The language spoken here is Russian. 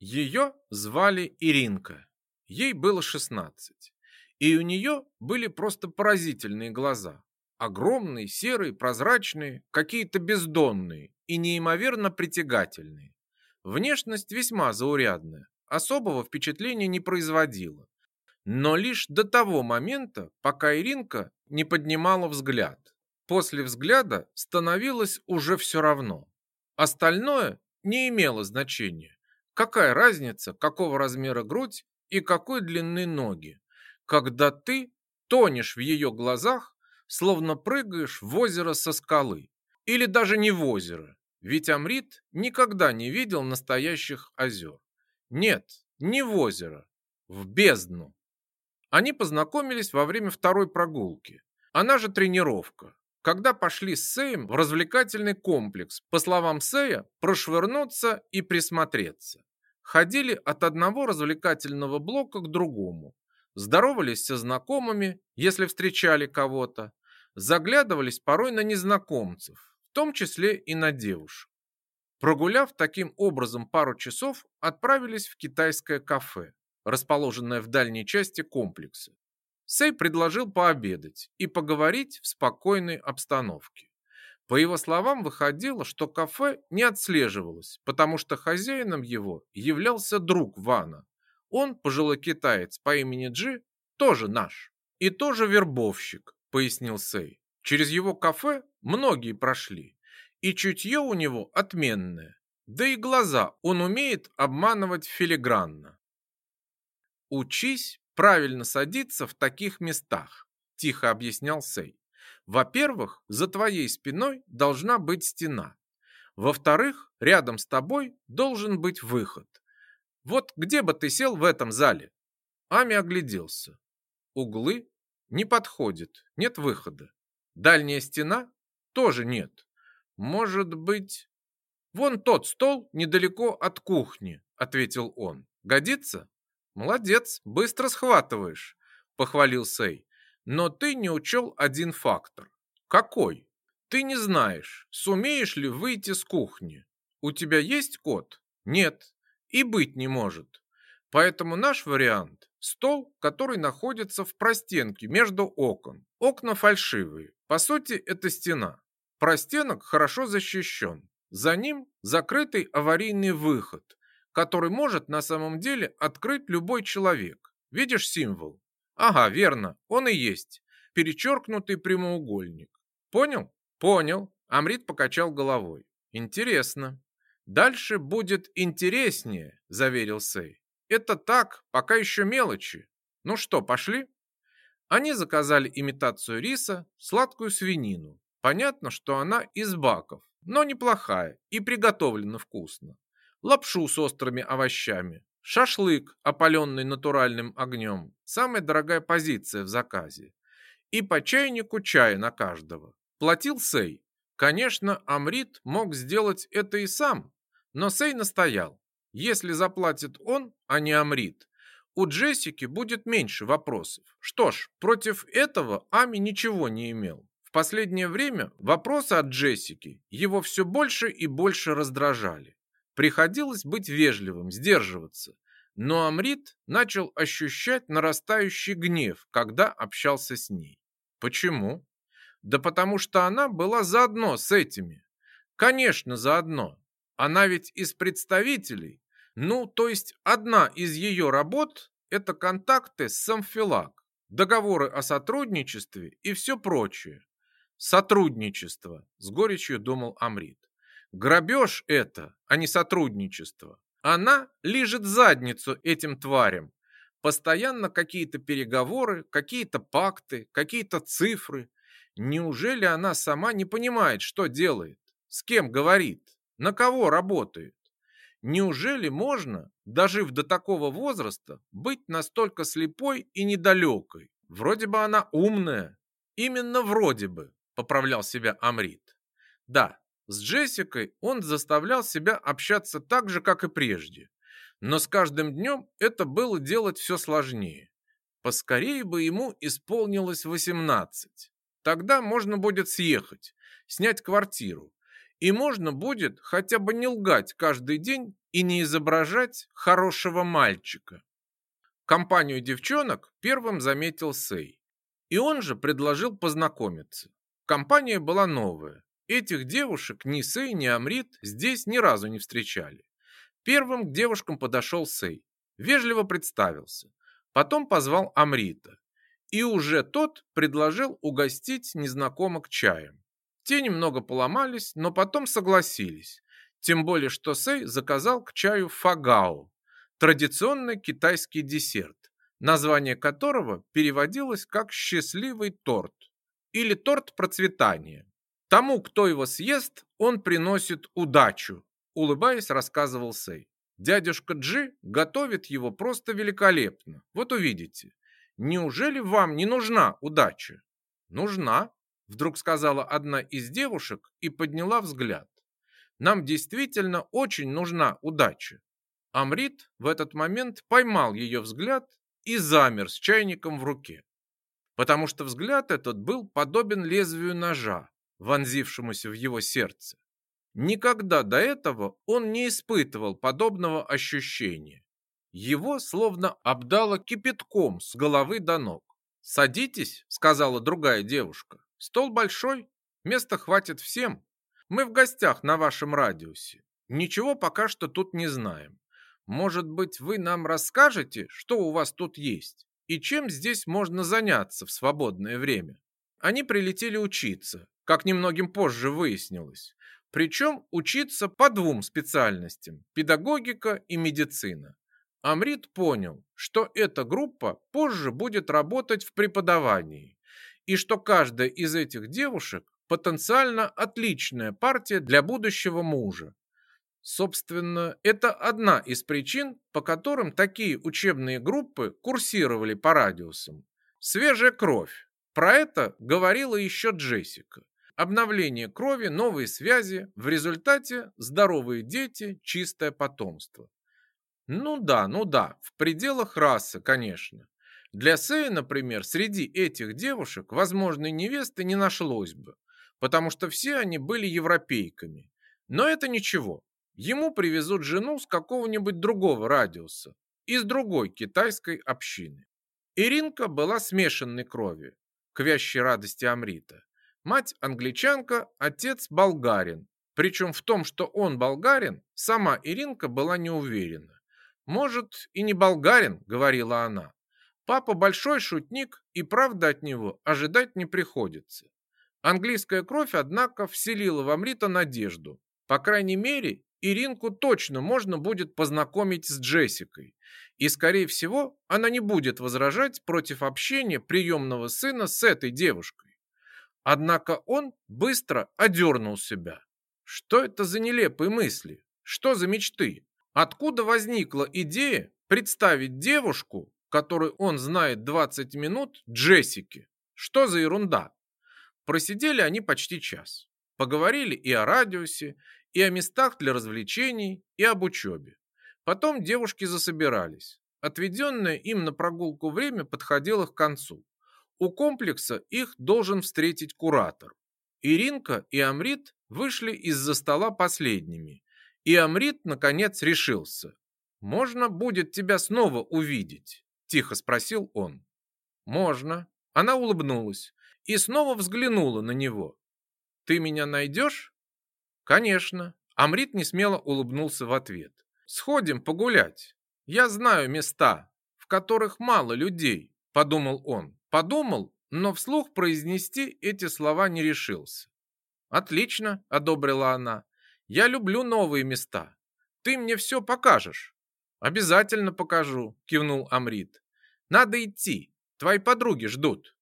Ее звали Иринка. Ей было 16. И у нее были просто поразительные глаза. Огромные, серые, прозрачные, какие-то бездонные и неимоверно притягательные. Внешность весьма заурядная, особого впечатления не производила. Но лишь до того момента, пока Иринка не поднимала взгляд. После взгляда становилось уже все равно. Остальное не имело значения. Какая разница, какого размера грудь и какой длины ноги, когда ты тонешь в ее глазах, словно прыгаешь в озеро со скалы. Или даже не в озеро, ведь Амрит никогда не видел настоящих озер. Нет, не в озеро, в бездну. Они познакомились во время второй прогулки. Она же тренировка. Когда пошли с Сеем в развлекательный комплекс, по словам Сея, прошвырнуться и присмотреться. Ходили от одного развлекательного блока к другому. Здоровались со знакомыми, если встречали кого-то. Заглядывались порой на незнакомцев, в том числе и на девушек. Прогуляв таким образом пару часов, отправились в китайское кафе расположенная в дальней части комплекса. Сей предложил пообедать и поговорить в спокойной обстановке. По его словам, выходило, что кафе не отслеживалось, потому что хозяином его являлся друг Вана. Он, пожилой китаец по имени Джи, тоже наш. И тоже вербовщик, пояснил Сей. Через его кафе многие прошли. И чутье у него отменное. Да и глаза он умеет обманывать филигранно. «Учись правильно садиться в таких местах», – тихо объяснял Сей. «Во-первых, за твоей спиной должна быть стена. Во-вторых, рядом с тобой должен быть выход. Вот где бы ты сел в этом зале?» Ами огляделся. Углы не подходят, нет выхода. Дальняя стена тоже нет. Может быть... Вон тот стол недалеко от кухни, ответил он. Годится? «Молодец, быстро схватываешь», – похвалил Сей. «Но ты не учел один фактор». «Какой?» «Ты не знаешь, сумеешь ли выйти с кухни. У тебя есть код?» «Нет, и быть не может. Поэтому наш вариант – стол, который находится в простенке между окон. Окна фальшивые. По сути, это стена. Простенок хорошо защищен. За ним закрытый аварийный выход, который может на самом деле открыть любой человек. Видишь символ? Ага, верно, он и есть. Перечеркнутый прямоугольник. Понял? Понял. Амрит покачал головой. Интересно. Дальше будет интереснее, заверил Сей. Это так, пока еще мелочи. Ну что, пошли? Они заказали имитацию риса, сладкую свинину. Понятно, что она из баков, но неплохая и приготовлена вкусно лапшу с острыми овощами, шашлык, опаленный натуральным огнем, самая дорогая позиция в заказе, и по чайнику чая на каждого. Платил Сей. Конечно, Амрит мог сделать это и сам, но Сей настоял. Если заплатит он, а не Амрит, у Джессики будет меньше вопросов. Что ж, против этого Ами ничего не имел. В последнее время вопросы от Джессики его все больше и больше раздражали. Приходилось быть вежливым, сдерживаться. Но Амрит начал ощущать нарастающий гнев, когда общался с ней. Почему? Да потому что она была заодно с этими. Конечно, заодно. Она ведь из представителей. Ну, то есть одна из ее работ – это контакты с Самфилак, договоры о сотрудничестве и все прочее. Сотрудничество, с горечью думал Амрит. Грабеж это, а не сотрудничество. Она лижет задницу этим тварям. Постоянно какие-то переговоры, какие-то пакты, какие-то цифры. Неужели она сама не понимает, что делает? С кем говорит? На кого работает? Неужели можно, дожив до такого возраста, быть настолько слепой и недалекой? Вроде бы она умная. Именно вроде бы, поправлял себя Амрит. Да, с Джессикой он заставлял себя общаться так же, как и прежде. Но с каждым днем это было делать все сложнее. Поскорее бы ему исполнилось 18. Тогда можно будет съехать, снять квартиру. И можно будет хотя бы не лгать каждый день и не изображать хорошего мальчика. Компанию девчонок первым заметил Сей. И он же предложил познакомиться. Компания была новая. Этих девушек ни Сей, ни Амрит здесь ни разу не встречали. Первым к девушкам подошел Сей. Вежливо представился. Потом позвал Амрита. И уже тот предложил угостить незнакомок чаем. Те немного поломались, но потом согласились. Тем более, что Сэй заказал к чаю фагао, традиционный китайский десерт, название которого переводилось как «счастливый торт» или «торт процветания». Тому, кто его съест, он приносит удачу, улыбаясь, рассказывал Сэй. Дядюшка Джи готовит его просто великолепно. Вот увидите. Неужели вам не нужна удача? Нужна, вдруг сказала одна из девушек и подняла взгляд. Нам действительно очень нужна удача. Амрит в этот момент поймал ее взгляд и замер с чайником в руке. Потому что взгляд этот был подобен лезвию ножа, вонзившемуся в его сердце. Никогда до этого он не испытывал подобного ощущения. Его словно обдало кипятком с головы до ног. «Садитесь», — сказала другая девушка. «Стол большой, места хватит всем. Мы в гостях на вашем радиусе. Ничего пока что тут не знаем. Может быть, вы нам расскажете, что у вас тут есть и чем здесь можно заняться в свободное время? Они прилетели учиться, как немногим позже выяснилось. Причем учиться по двум специальностям – педагогика и медицина. Амрит понял, что эта группа позже будет работать в преподавании, и что каждая из этих девушек потенциально отличная партия для будущего мужа. Собственно, это одна из причин, по которым такие учебные группы курсировали по радиусам. Свежая кровь. Про это говорила еще Джессика. Обновление крови, новые связи, в результате здоровые дети, чистое потомство. Ну да, ну да, в пределах расы, конечно. Для Сея, например, среди этих девушек возможной невесты не нашлось бы потому что все они были европейками. Но это ничего. Ему привезут жену с какого-нибудь другого радиуса, из другой китайской общины. Иринка была смешанной крови, к вящей радости Амрита. Мать англичанка, отец болгарин. Причем в том, что он болгарин, сама Иринка была не уверена. «Может, и не болгарин», — говорила она. «Папа большой шутник, и правда от него ожидать не приходится. Английская кровь, однако, вселила в Амрита надежду. По крайней мере, Иринку точно можно будет познакомить с Джессикой. И, скорее всего, она не будет возражать против общения приемного сына с этой девушкой. Однако он быстро одернул себя. Что это за нелепые мысли? Что за мечты? Откуда возникла идея представить девушку, которую он знает 20 минут, Джессике? Что за ерунда? Просидели они почти час. Поговорили и о радиусе, и о местах для развлечений, и об учебе. Потом девушки засобирались. Отведенное им на прогулку время подходило к концу. У комплекса их должен встретить куратор. Иринка и Амрит вышли из-за стола последними. И Амрит, наконец, решился. «Можно будет тебя снова увидеть?» – тихо спросил он. «Можно». Она улыбнулась и снова взглянула на него. «Ты меня найдешь?» «Конечно». Амрит несмело улыбнулся в ответ. «Сходим погулять. Я знаю места, в которых мало людей», — подумал он. Подумал, но вслух произнести эти слова не решился. «Отлично», — одобрила она. «Я люблю новые места. Ты мне все покажешь». «Обязательно покажу», — кивнул Амрит. «Надо идти. Твои подруги ждут».